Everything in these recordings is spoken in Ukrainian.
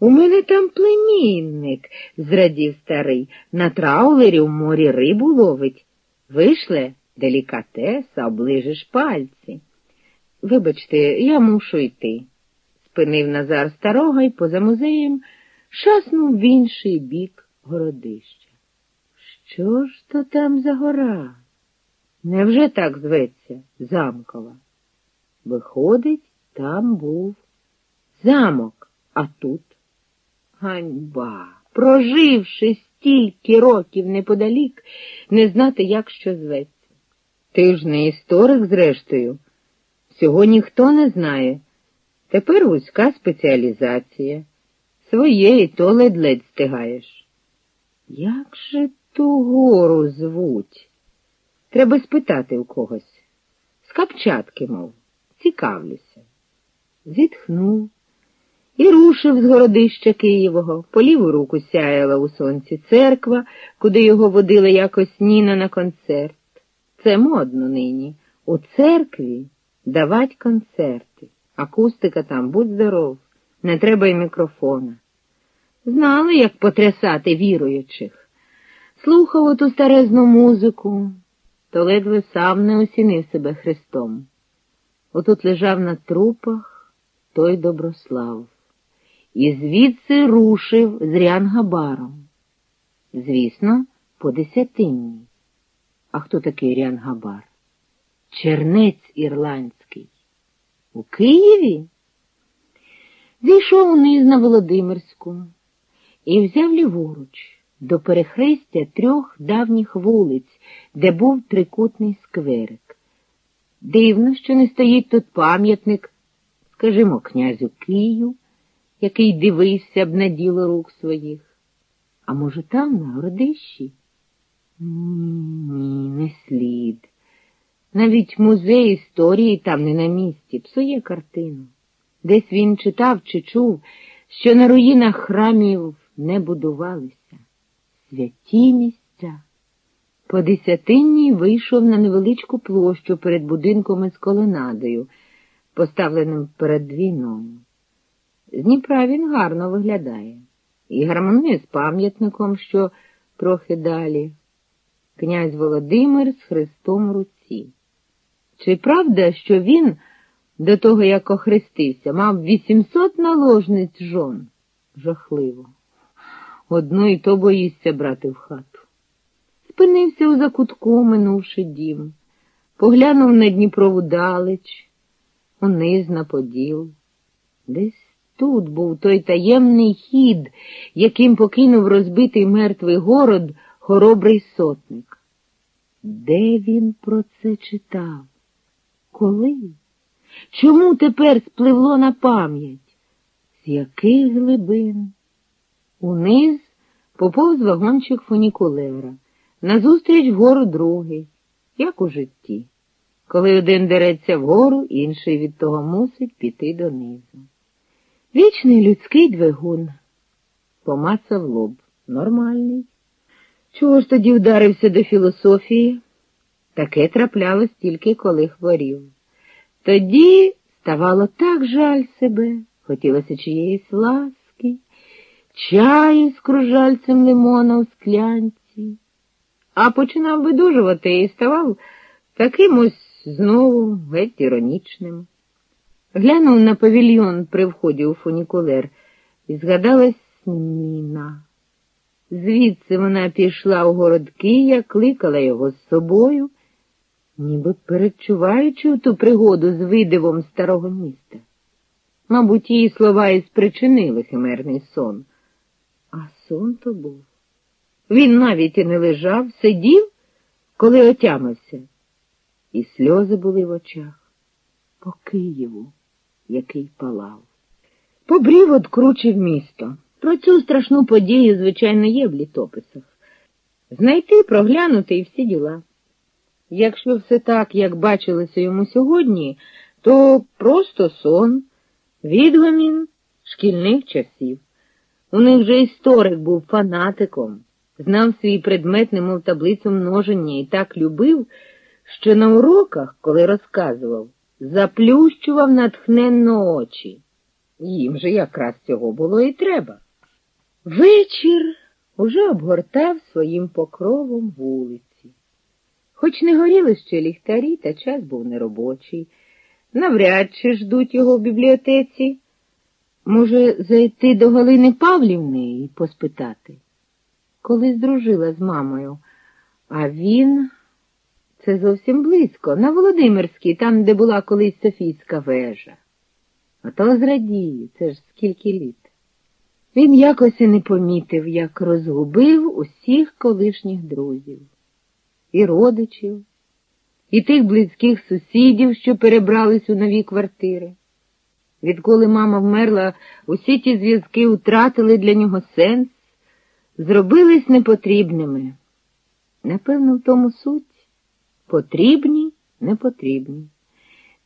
У мене там племінник, зрадів старий, на траулері в морі рибу ловить. Вишле делікатеса, оближиш пальці. Вибачте, я мушу йти, спинив Назар старого і поза музеєм шаснув в інший бік городища. Що ж то там за гора? Невже так зветься замкова? Виходить, там був замок, а тут ганьба. Проживши стільки років неподалік, не знати, як що зветься. Ти ж не історик, зрештою. Всього ніхто не знає. Тепер вузька спеціалізація. Своє і то ледь-ледь стигаєш. Як же ту гору звуть? Треба спитати у когось. З капчатки, мов, цікавлюся. Зітхнув і рушив з городища Києвого. По ліву руку сяяла у сонці церква, куди його водила якось Ніна на концерт. Це модно нині. У церкві давать концерти. Акустика там, будь здоров, не треба й мікрофона. Знали, як потрясати віруючих. Слухав оту старезну музику, то ледве сам не осінив себе Христом. Отут лежав на трупах той Доброслав. І звідси рушив з Рянгабаром. Звісно, по десятинні. А хто такий Рянгабар? Чернець ірландський. У Києві? Зійшов униз на Володимирську і взяв ліворуч до перехрестя трьох давніх вулиць, де був трикутний скверик. Дивно, що не стоїть тут пам'ятник, скажімо, князю Кию, який дивився б на діло рук своїх. А може, там, на городищі? Ні, не слід. Навіть музей історії там не на місці, псує картину. Десь він читав чи чув, що на руїнах храмів не будувалися. Святі місця. По десятинній вийшов на невеличку площу перед будинком із колонадою, поставленим перед війною. З Дніпра він гарно виглядає і гармонує з пам'ятником, що трохи далі. Князь Володимир з Христом в руці. Чи правда, що він, до того як охрестився, мав 800 наложниць жон? Жахливо. Одну і то боїшся брати в хату. Спинився у закутку, минувши дім, поглянув на Дніпрову далеч, униз на поділ. Десь тут був той таємний хід, яким покинув розбитий мертвий город хоробрий сотник. Де він про це читав? Коли? Чому тепер спливло на пам'ять? З яких глибин? Униз поповз вагончик фунікулера, назустріч вгору другий, як у житті. Коли один дереться вгору, інший від того мусить піти донизу. Вічний людський двигун помацав лоб. Нормальний. Чого ж тоді вдарився до філософії? Таке траплялось тільки коли хворів. Тоді ставало так жаль себе, хотілося чиєїсь ласки, чаю з кружальцем лимона у склянці, а починав видужувати і ставав таким ось знову геть іронічним. Глянув на павільйон при вході у фунікулер і згадалась Ніна. Звідси вона пішла у город Кия, кликала його з собою, ніби перечуваючи ту пригоду з видивом старого міста. Мабуть, її слова і спричинили химерний сон. А сон то був. Він навіть і не лежав, сидів, коли отямився, і сльози були в очах по Києву, який палав. Побрів откручив місто. Про цю страшну подію, звичайно, є в літописах. Знайти, проглянути і всі діла. Якщо все так, як бачилося йому сьогодні, то просто сон, відгомін шкільних часів. У них же історик був фанатиком, знав свій предмет, немов таблицю множення, і так любив, що на уроках, коли розказував, заплющував натхненно очі. Їм же якраз цього було і треба. Вечір уже обгортав своїм покровом вулиці. Хоч не горіли ще ліхтарі, та час був неробочий. Навряд чи ждуть його в бібліотеці. Може, зайти до Галини Павлівни і поспитати? Колись дружила з мамою, а він це зовсім близько, на Володимирській, там, де була колись Софійська вежа. А то зрадію, це ж скільки літ. Він якось і не помітив, як розгубив усіх колишніх друзів, і родичів, і тих близьких сусідів, що перебрались у нові квартири. Відколи мама вмерла, усі ті зв'язки втратили для нього сенс, зробились непотрібними. Напевно, в тому суть потрібні, непотрібні.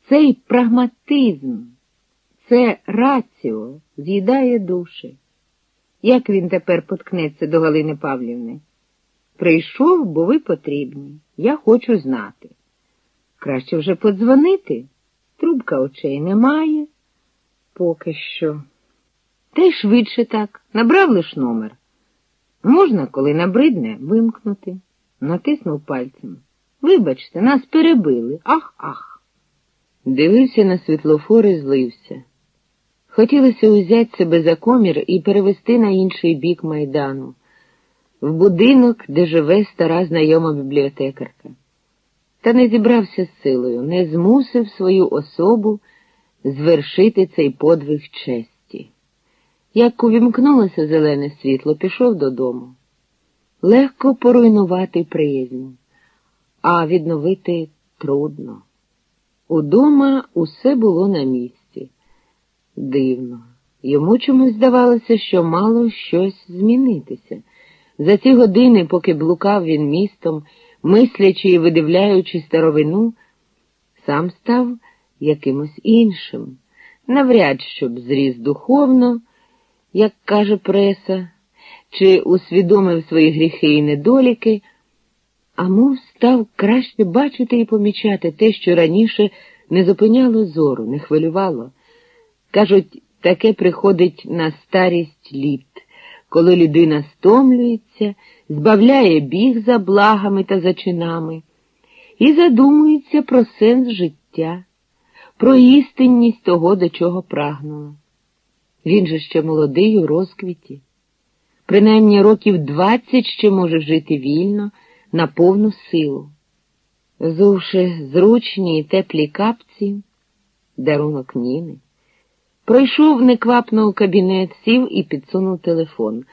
Цей прагматизм, це раціо з'їдає душі. Як він тепер поткнеться до Галини Павлівни? Прийшов, бо ви потрібні. Я хочу знати. Краще вже подзвонити. Трубка очей немає. Поки що. Та й швидше так. Набрав лиш номер. Можна, коли набридне, вимкнути. Натиснув пальцем. Вибачте, нас перебили. Ах, ах. Дивився на світлофор і злився. Хотілося узяти себе за комір і перевести на інший бік майдану, в будинок, де живе стара знайома бібліотекарка. Та не зібрався з силою, не змусив свою особу звершити цей подвиг честі. Як увімкнулося зелене світло, пішов додому. Легко поруйнувати приязнь, а відновити трудно. Удома усе було на місці. Дивно. Йому чомусь здавалося, що мало щось змінитися. За ці години, поки блукав він містом, мислячи і видивляючи старовину, сам став якимось іншим, навряд щоб зріс духовно, як каже преса, чи усвідомив свої гріхи і недоліки, а мов став краще бачити і помічати те, що раніше не зупиняло зору, не хвилювало. Кажуть, таке приходить на старість літ, коли людина стомлюється, збавляє біг за благами та зачинами і задумується про сенс життя, про істинність того, до чого прагнула. Він же ще молодий у розквіті, принаймні років двадцять ще може жити вільно, на повну силу. Зувши зручні й теплі капці, дарунок Ніни. Пройшов неквапно у кабінет, сів і підсунув телефон.